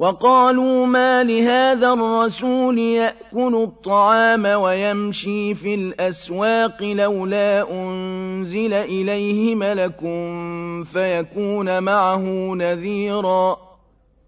وَقَالُوا ما لهذا الرَّسُولِ يَأْكُلُ الطَّعَامَ وَيَمْشِي فِي الْأَسْوَاقِ ۙ لَوْلَا أُنزِلَ إِلَيْهِ مَلَكٌ فَيَكُونَ مَعَهُ نَذِيرًا